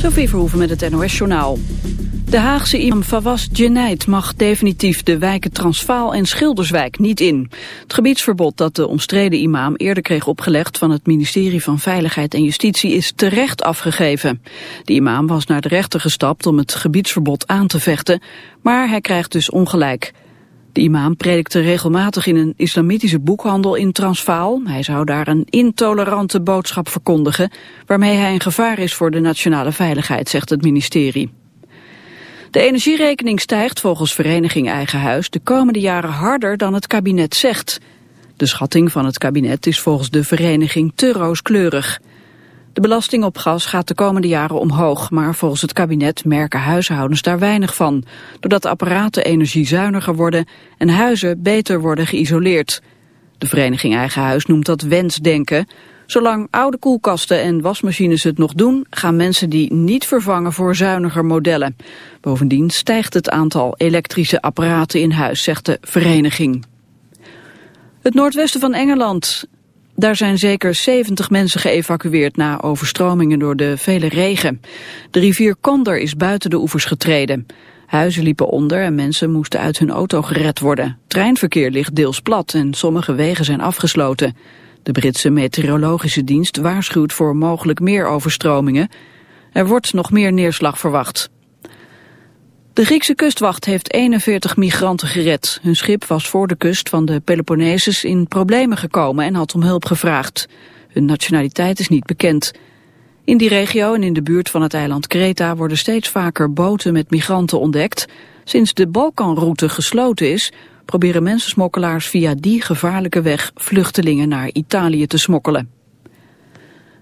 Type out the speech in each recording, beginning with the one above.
Sophie Verhoeven met het NOS-journaal. De Haagse imam Fawaz Geneid mag definitief de wijken Transvaal en Schilderswijk niet in. Het gebiedsverbod dat de omstreden imam eerder kreeg opgelegd van het ministerie van Veiligheid en Justitie is terecht afgegeven. De imam was naar de rechter gestapt om het gebiedsverbod aan te vechten, maar hij krijgt dus ongelijk. De imam predikte regelmatig in een islamitische boekhandel in Transvaal. Hij zou daar een intolerante boodschap verkondigen... waarmee hij een gevaar is voor de nationale veiligheid, zegt het ministerie. De energierekening stijgt volgens Vereniging Eigen Huis... de komende jaren harder dan het kabinet zegt. De schatting van het kabinet is volgens de vereniging te rooskleurig. De belasting op gas gaat de komende jaren omhoog, maar volgens het kabinet merken huishoudens daar weinig van, doordat apparaten energiezuiniger worden en huizen beter worden geïsoleerd. De vereniging Eigen Huis noemt dat wensdenken. Zolang oude koelkasten en wasmachines het nog doen, gaan mensen die niet vervangen voor zuiniger modellen. Bovendien stijgt het aantal elektrische apparaten in huis, zegt de vereniging. Het noordwesten van Engeland daar zijn zeker 70 mensen geëvacueerd na overstromingen door de vele regen. De rivier Konder is buiten de oevers getreden. Huizen liepen onder en mensen moesten uit hun auto gered worden. Treinverkeer ligt deels plat en sommige wegen zijn afgesloten. De Britse meteorologische dienst waarschuwt voor mogelijk meer overstromingen. Er wordt nog meer neerslag verwacht. De Griekse kustwacht heeft 41 migranten gered. Hun schip was voor de kust van de Peloponnesus in problemen gekomen en had om hulp gevraagd. Hun nationaliteit is niet bekend. In die regio en in de buurt van het eiland Kreta worden steeds vaker boten met migranten ontdekt. Sinds de Balkanroute gesloten is, proberen mensensmokkelaars via die gevaarlijke weg vluchtelingen naar Italië te smokkelen.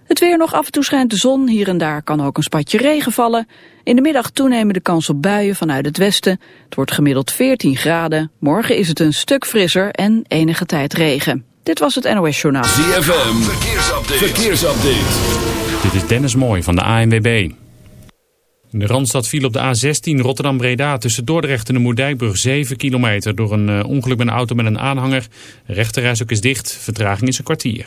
Het weer nog af en toe schijnt de zon, hier en daar kan ook een spatje regen vallen. In de middag toenemen de kans op buien vanuit het westen. Het wordt gemiddeld 14 graden. Morgen is het een stuk frisser en enige tijd regen. Dit was het NOS Journaal. ZFM, verkeersupdate. verkeersupdate. Dit is Dennis Mooij van de ANWB. In de Randstad viel op de A16 Rotterdam-Breda tussen Dordrecht en de Moerdijkbrug 7 kilometer... door een uh, ongeluk met een auto met een aanhanger. De rechterreis ook is dicht. Vertraging is een kwartier.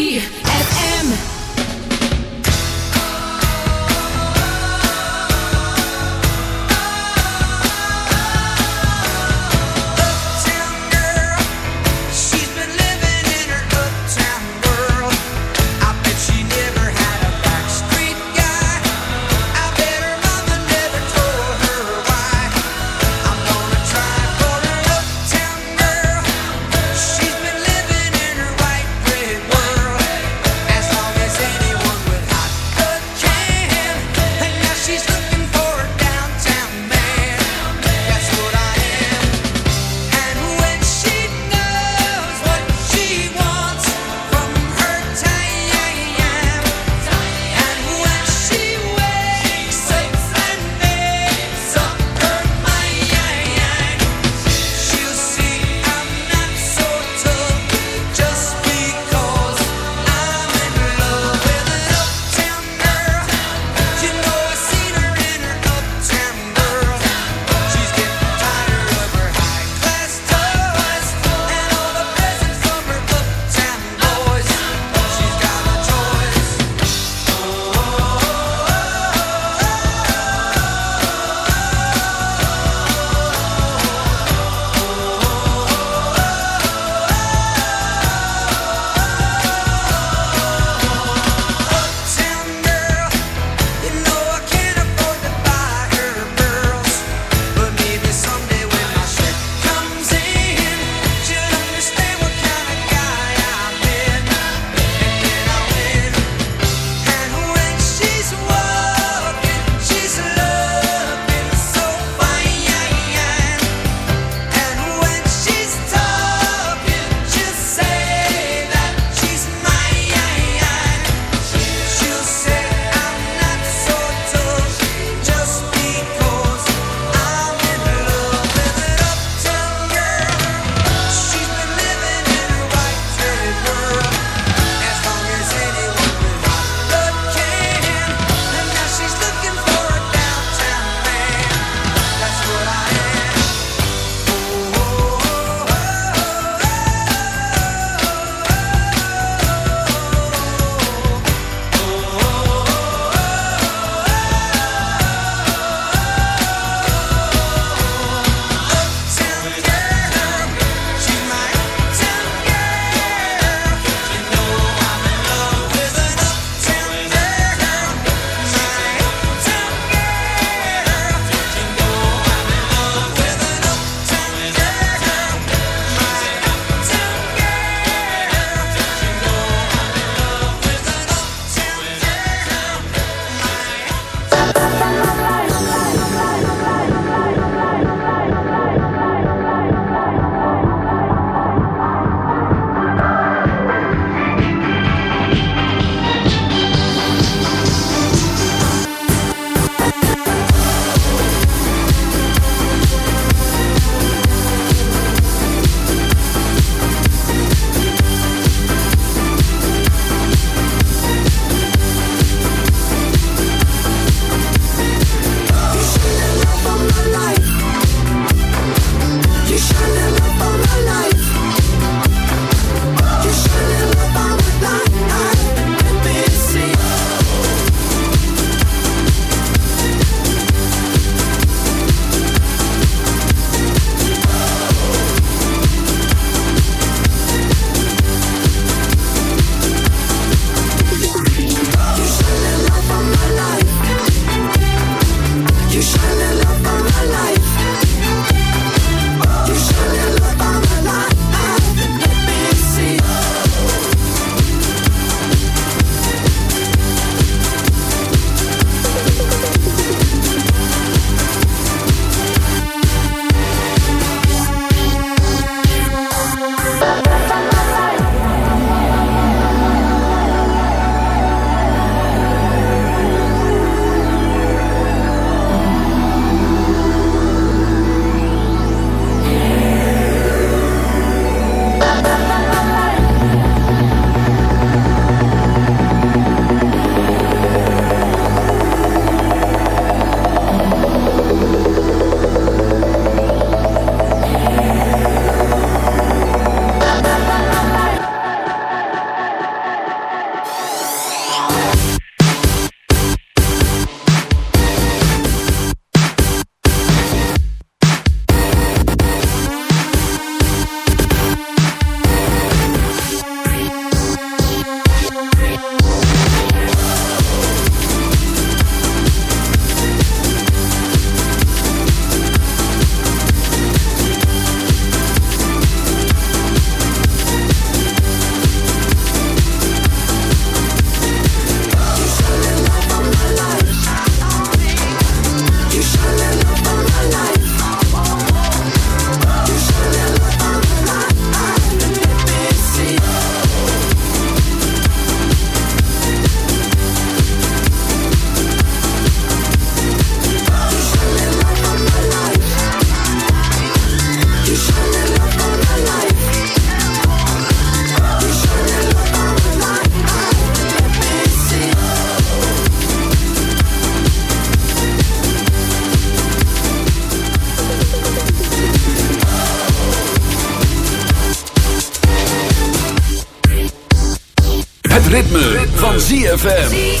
Van ZFM.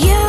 You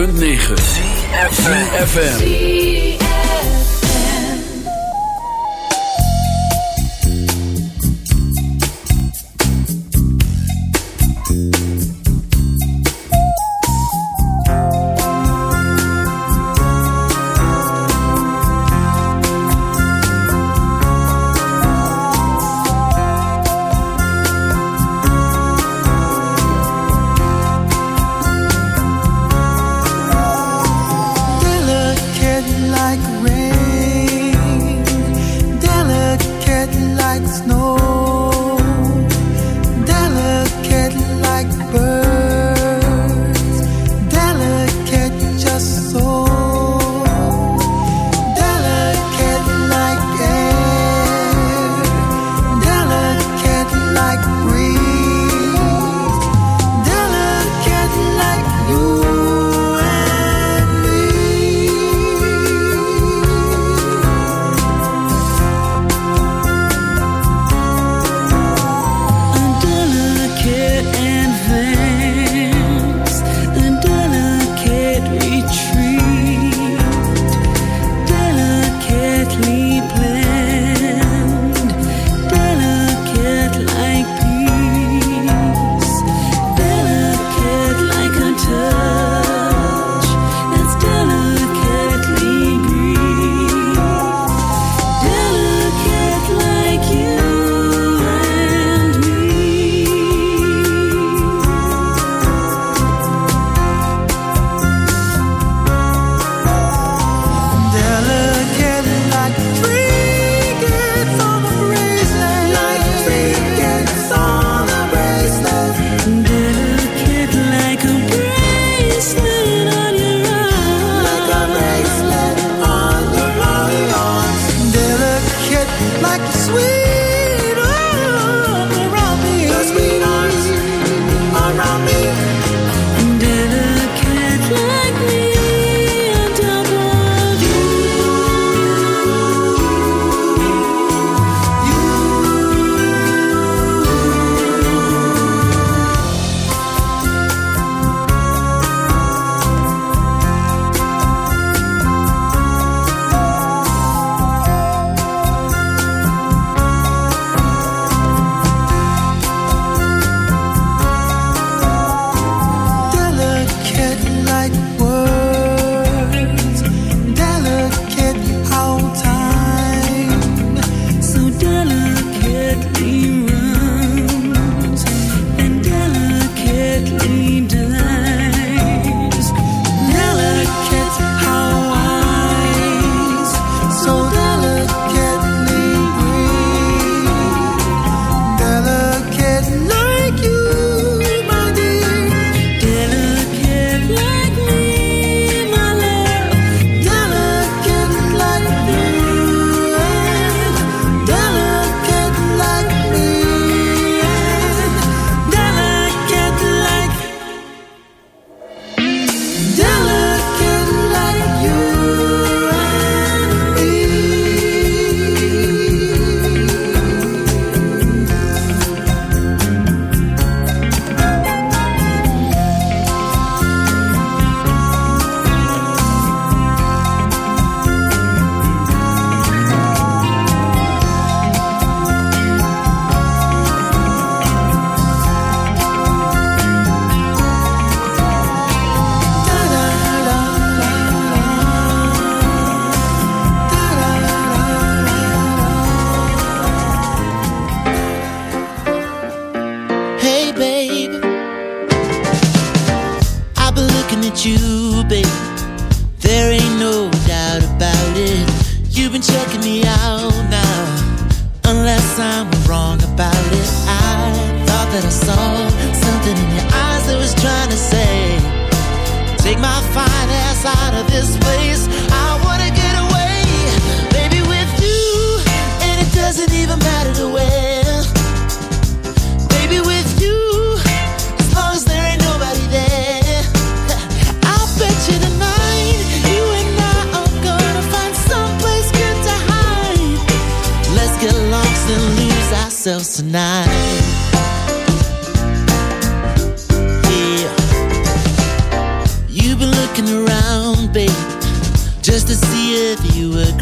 106.9 FM.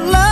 love.